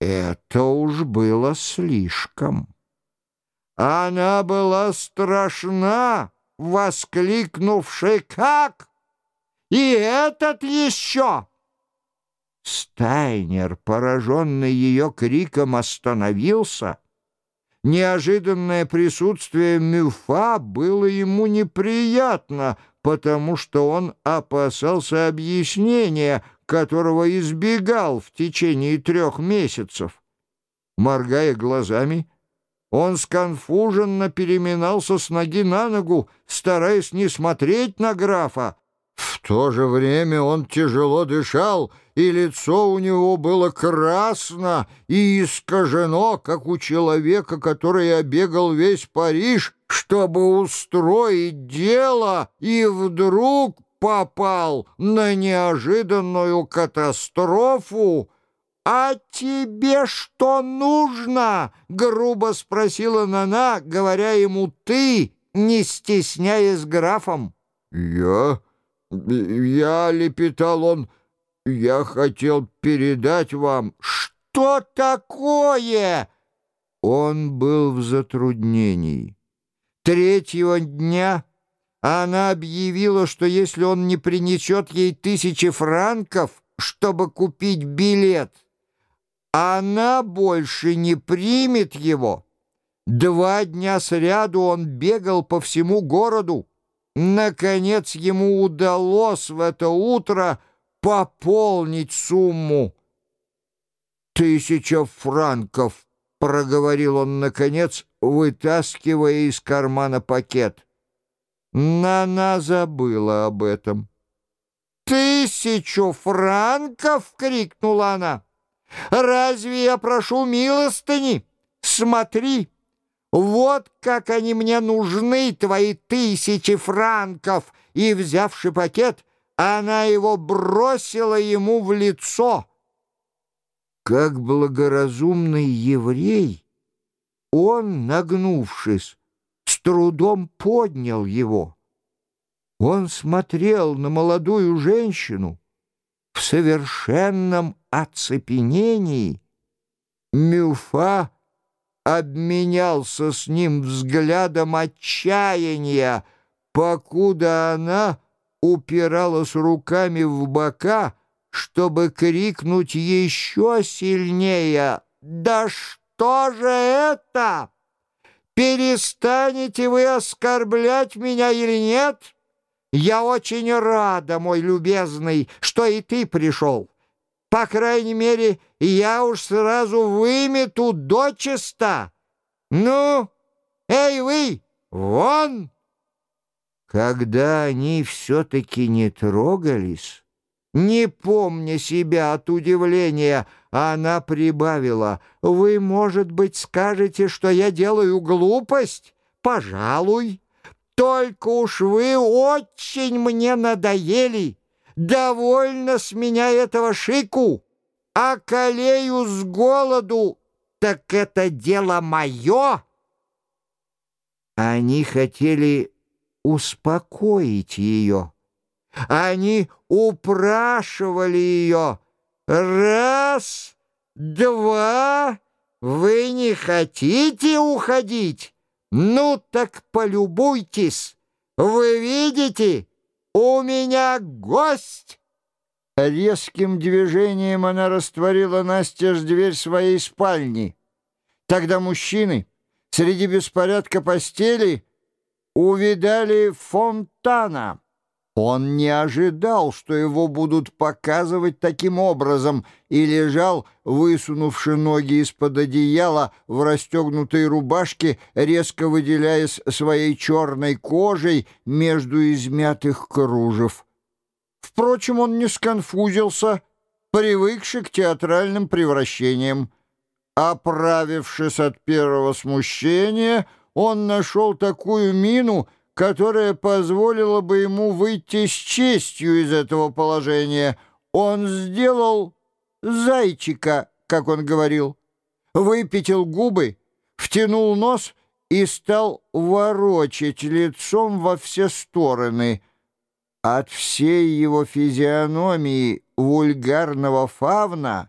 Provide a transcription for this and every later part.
Это уж было слишком. Она была страшна, воскликнувши «Как? И этот еще!» Стайнер, пораженный ее криком, остановился. Неожиданное присутствие Мюфа было ему неприятно, потому что он опасался объяснения, которого избегал в течение трех месяцев. Моргая глазами, он сконфуженно переминался с ноги на ногу, стараясь не смотреть на графа, в то же время он тяжело дышал, и лицо у него было красно и искажено, как у человека, который обегал весь Париж, чтобы устроить дело, и вдруг попал на неожиданную катастрофу. «А тебе что нужно?» — грубо спросила Нана, говоря ему «ты», не стесняясь графом. «Я?» «Я, — лепетал он, — я хотел передать вам...» «Что такое?» Он был в затруднении. Третьего дня она объявила, что если он не принесет ей тысячи франков, чтобы купить билет, она больше не примет его. Два дня сряду он бегал по всему городу, Наконец ему удалось в это утро пополнить сумму. «Тысяча франков», — проговорил он, наконец, вытаскивая из кармана пакет. Нана забыла об этом. «Тысячу франков!» — крикнула она. «Разве я прошу милостыни? Смотри!» Вот как они мне нужны, твои тысячи франков!» И, взявши пакет, она его бросила ему в лицо. Как благоразумный еврей, он, нагнувшись, с трудом поднял его. Он смотрел на молодую женщину в совершенном оцепенении. Мюфа обменялся с ним взглядом отчаяния, покуда она упиралась руками в бока, чтобы крикнуть еще сильнее «Да что же это? Перестанете вы оскорблять меня или нет? Я очень рада, мой любезный, что и ты пришел». По крайней мере, я уж сразу вымету дочисто. Ну, эй вы, вон!» Когда они все-таки не трогались, не помня себя от удивления, она прибавила, «Вы, может быть, скажете, что я делаю глупость? Пожалуй. Только уж вы очень мне надоели». Довольно с меня этого шику, а колею с голоду, так это дело мое. Они хотели успокоить ее. Они упрашивали ее. Раз, два, вы не хотите уходить? Ну так полюбуйтесь. Вы видите, «У меня гость!» Резким движением она растворила настежь дверь своей спальни. Тогда мужчины среди беспорядка постели увидали фонтана. Он не ожидал, что его будут показывать таким образом, и лежал, высунувши ноги из-под одеяла в расстегнутой рубашке, резко выделяясь своей черной кожей между измятых кружев. Впрочем, он не сконфузился, привыкший к театральным превращениям. Оправившись от первого смущения, он нашел такую мину — которая позволила бы ему выйти с честью из этого положения. Он сделал зайчика, как он говорил, выпятил губы, втянул нос и стал ворочать лицом во все стороны. От всей его физиономии вульгарного фавна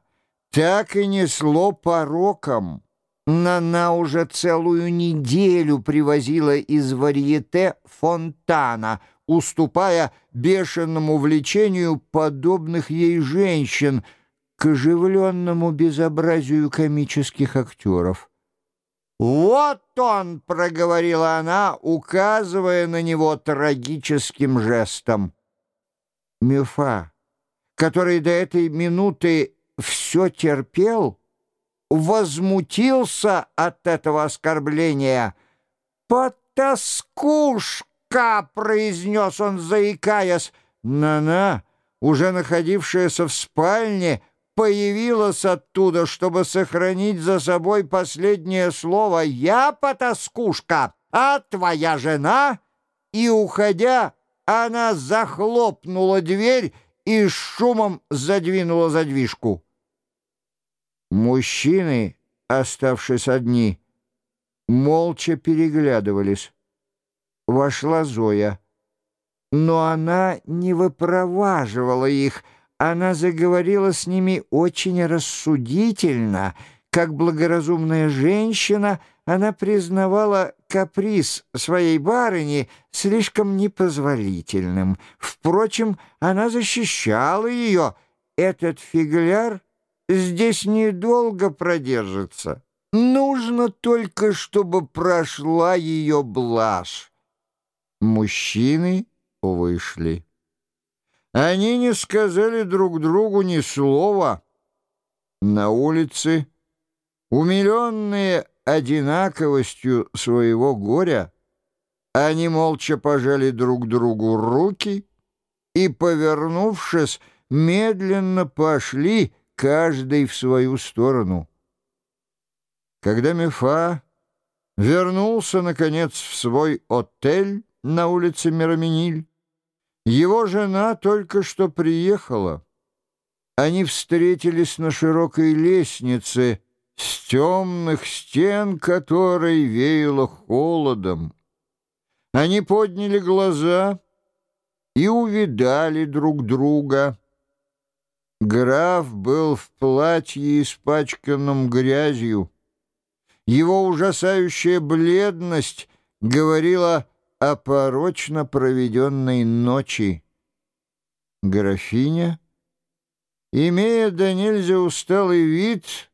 так и несло пороком. Нана уже целую неделю привозила из варьете фонтана, уступая бешеному влечению подобных ей женщин к оживленному безобразию комических актеров. «Вот он!» — проговорила она, указывая на него трагическим жестом. Мюфа, который до этой минуты все терпел, возмутился от этого оскорбления. «Потаскушка!» — произнес он, заикаясь. «На-на!» уже находившаяся в спальне, появилась оттуда, чтобы сохранить за собой последнее слово «Я потаскушка, а твоя жена?» И, уходя, она захлопнула дверь и шумом задвинула задвижку. Мужчины, оставшись одни, молча переглядывались. Вошла Зоя. Но она не выпроваживала их, она заговорила с ними очень рассудительно. Как благоразумная женщина, она признавала каприз своей барыни слишком непозволительным. Впрочем, она защищала ее. Этот фигляр здесь недолго продержится. Нужно только, чтобы прошла ее блажь. Мужчины вышли. Они не сказали друг другу ни слова. На улице, умиленные одинаковостью своего горя, они молча пожали друг другу руки и, повернувшись, медленно пошли, каждый в свою сторону. Когда Мефа вернулся, наконец, в свой отель на улице Мираминиль, его жена только что приехала. Они встретились на широкой лестнице, с темных стен которой веяло холодом. Они подняли глаза и увидали друг друга. Граф был в платье, испачканном грязью. Его ужасающая бледность говорила о порочно проведенной ночи. Графиня, имея до нельзя усталый вид,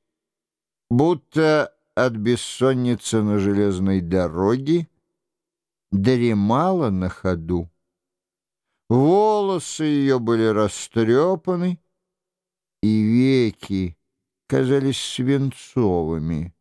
будто от бессонницы на железной дороге, дремала на ходу. Волосы ее были растрепаны, и веки казались свинцовыми.